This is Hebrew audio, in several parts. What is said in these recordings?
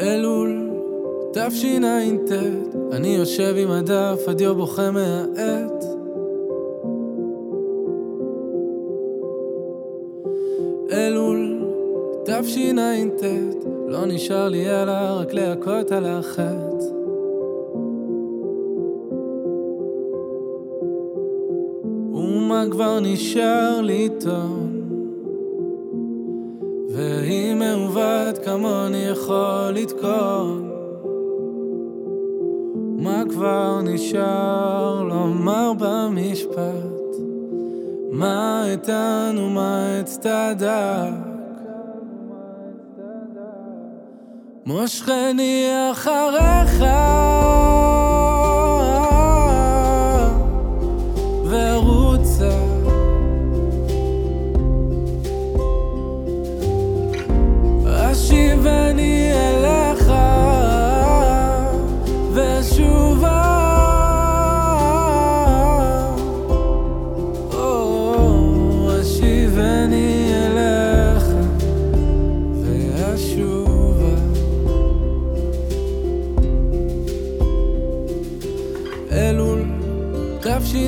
אלול, תשע"ט, אני יושב עם הדף, הדיו בוכה מהעט. אלול, תשע"ט, לא נשאר לי אלא רק להכות על החטא. ומה כבר נשאר לטעון? ואם מעוות כמוני יכול לתקון מה כבר נשאר לומר במשפט? מה איתן ומה אצטדק? מושכני אחריך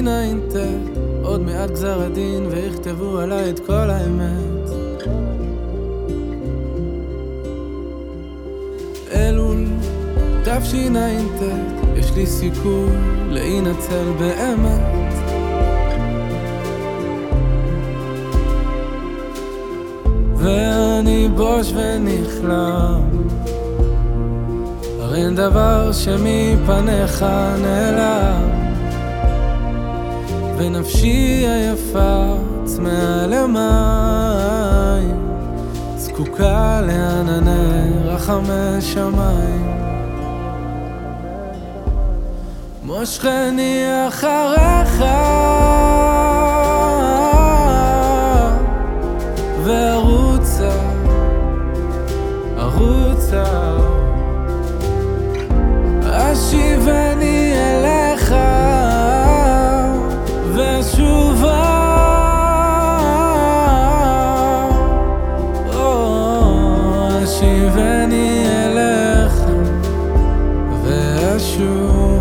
תשע"ט, עוד מעט גזר הדין ויכתבו עליי את כל האמת. תשע"ט, יש לי סיכוי להינצל באמת. ואני בוש ונכלם, הרי אין דבר שמפניך נעלם, ונפשי עייפה צמאה למים, זקוקה לענני רחמי שמיים. מושכני אחריך ורוצה, ארוצה השיבני אליך ושובה או, השיבני אליך ואשובה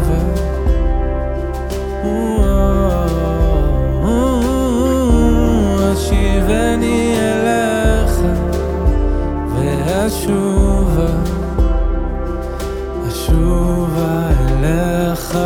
ואשובה אשובה אליך